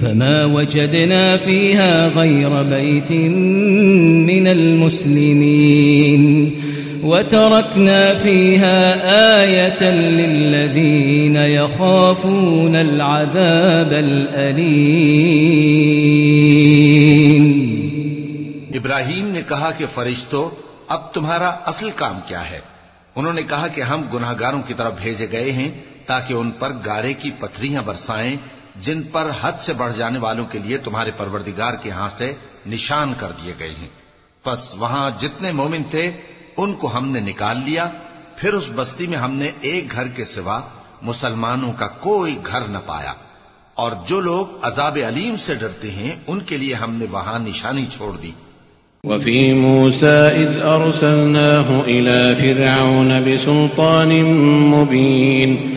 فما وجدنا فيها غير بيت من المسلمين وتركنا فيها آية للذين يخافون العذاب الأليم. ابراہیم نے کہا کہ فرشتو، اب تمہارا اصل کام کیا ہے؟ انہوں نے کہا کہ ہم گناہ گاروں کی طرف بھیجے گئے ہیں تاکہ ان پر گارے کی پتھریاں برسائیں جن پر حد سے بڑھ جانے والوں کے لیے تمہارے پروردگار کے ہاں سے نشان کر دیے گئے ہیں۔ بس وہاں جتنے مومن تھے، ان کو ہم نے نکال لیا۔ پھر اس بستی میں ہم نے ایک گھر کے سوا مسلمانوں کا کوئی گھر نہ پایا۔ اور جو لوگ عذاب علیم سے ڈرتے ہیں، ان کے لیے ہم نے وہاں نشانی چھوڑ دی۔ وفي موسى إذ أرسلناه إلى فرعون بسلطان مبين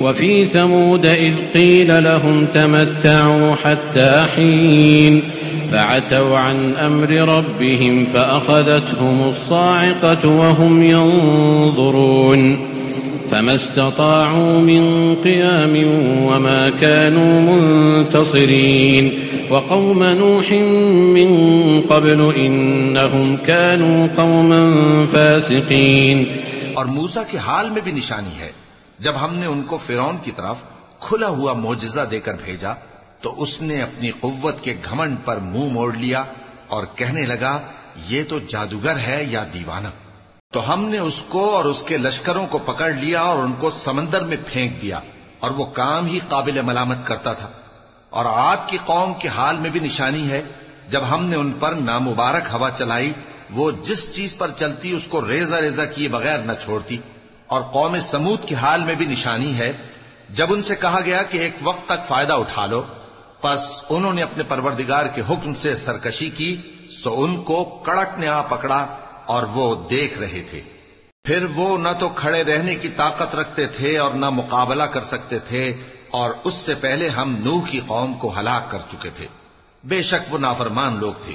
وفي ثمود إذ قيل لهم تمتعوا حتى حين فعتوا عن أمر ربهم فأخذتهم الصاعقة وهم ينظرون فما استطاعوا من قيام وما كانوا منتصرين وقوم نوح من قبل إنهم كانوا قوما فاسقين اور موسا کے حال میں بھی نشانی ہے۔ جب ہم نے ان کو فرون کی طرف کھلا ہوا موجزہ دے کر بھیجا، تو اس نے اپنی قوت کے گھمنڈ پر منہ موڑ لیا اور کہنے لگا، یہ تو جادوگر ہے یا دیوانہ؟ تو ہم نے اس کو اور اس کے لشکروں کو پکڑ لیا اور ان کو سمندر میں پھینک دیا، اور وہ کام ہی قابل ملامت کرتا تھا۔ اور آد کی قوم کے حال میں بھی نشانی ہے، جب ہم نے ان پر نامبارک ہوا چلائی، وہ جس چیز پر چلتی اس کو ریزہ ریزہ کیے بغیر نہ چھوڑتی۔ اور قوم سمود کے حال میں بھی نشانی ہے، جب ان سے کہا گیا کہ ایک وقت تک فائدہ اٹھا لو، پس انہوں نے اپنے پروردگار کے حکم سے سرکشی کی، سو ان کو کڑک نے آ پکڑا اور وہ دیکھ رہے تھے۔ پھر وہ نہ تو کھڑے رہنے کی طاقت رکھتے تھے اور نہ مقابلہ کر سکتے تھے، اور اس سے پہلے ہم نوح کی قوم کو ہلاک کر چکے تھے۔ بے شک وہ نافرمان لوگ تھے۔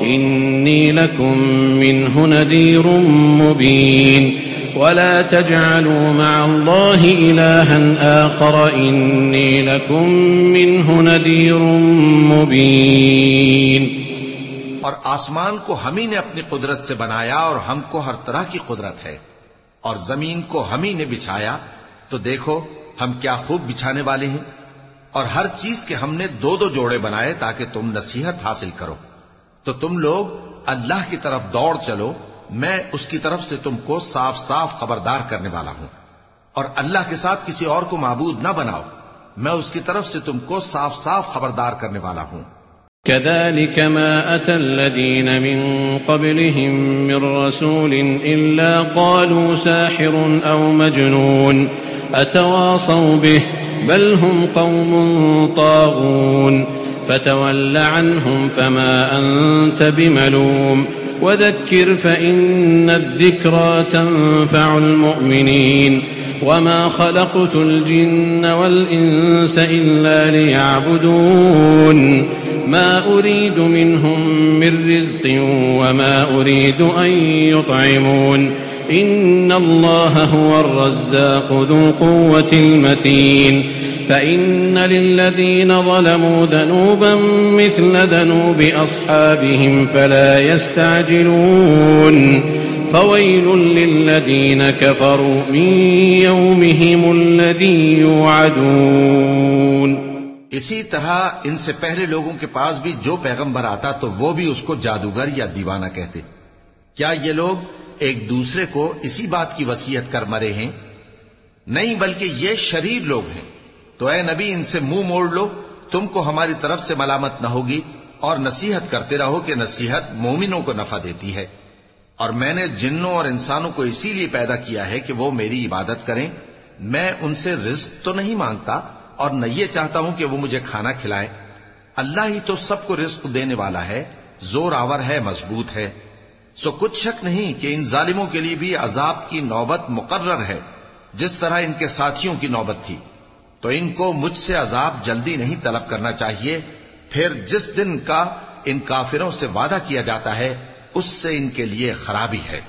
إني لكم منه نذير مبين. ولا تجعلوا مع الله إلها آخر. إني لكم منه نذير مبين. اور آسمان کو ہم ہی نے اپنی قدرت سے بنایا اور ہم کو ہر طرح کی قدرت ہے. اور زمین کو ہم ہی نے بچھایا. تو دیکھو ہم کیا خوب بچھانے والے ہیں. اور ہر چیز کے ہم نے دو دو جوڑے بنائے تاکہ تم نصیحت حاصل کرو. تو تم لوگ اللہ کی طرف دوڑ چلو، میں اس کی طرف سے تم کو صاف صاف خبردار کرنے والا ہوں۔ اور اللہ کے ساتھ کسی اور کو معبود نہ بناؤ، میں اس کی طرف سے تم کو صاف صاف خبردار کرنے والا ہوں۔ كذلك ما أتى الذين من قبلهم من رسول إلا قالوا ساحر أو مجنون، أتواصوا به، بل هم قوم طاغون۔ فتول عنهم فما أنت بملوم. وذكر فإن الذكرى تنفع المؤمنين. وما خلقت الجن والإنس إلا ليعبدون. ما أريد منهم من رزق وما أريد أن يطعمون. إن الله هو الرزاق ذو قوة المتين. فإن للذين ظلموا ذنوبا مثل ذنوب أصحابهم فلا يستعجلون فويل للذين كفروا من يومهم الذي يوعدون اسی طرح ان سے پہلے لوگوں کے پاس بھی جو پیغمبر آتا تو وہ بھی اس کو جادوگر یا دیوانہ کہتے۔ کیا یہ لوگ ایک دوسرے کو اسی بات کی وسیعت کر مرے ہیں؟ نہیں، بلکہ یہ شریر لوگ ہیں۔ تو اے نبی، ان سے منہ موڑ لو، تم کو ہماری طرف سے ملامت نہ ہوگی، اور نصیحت کرتے رہو کہ نصیحت مومنوں کو نفع دیتی ہے۔ اور میں نے جنوں اور انسانوں کو اسی لیے پیدا کیا ہے کہ وہ میری عبادت کریں۔ میں ان سے رزق تو نہیں مانگتا، اور نہ یہ چاہتا ہوں کہ وہ مجھے کھانا کھلائیں۔ اللہ ہی تو سب کو رزق دینے والا ہے، زور آور ہے، مضبوط ہے۔ سو کچھ شک نہیں کہ ان ظالموں کے لیے بھی عذاب کی نوبت مقرر ہے، جس طرح ان کے ساتھیوں کی نوبت تھی۔ تو ان کو مجھ سے عذاب جلدی نہیں طلب کرنا چاہیے۔ پھر جس دن کا ان کافروں سے وعدہ کیا جاتا ہے، اس سے ان کے لیے خرابی ہے۔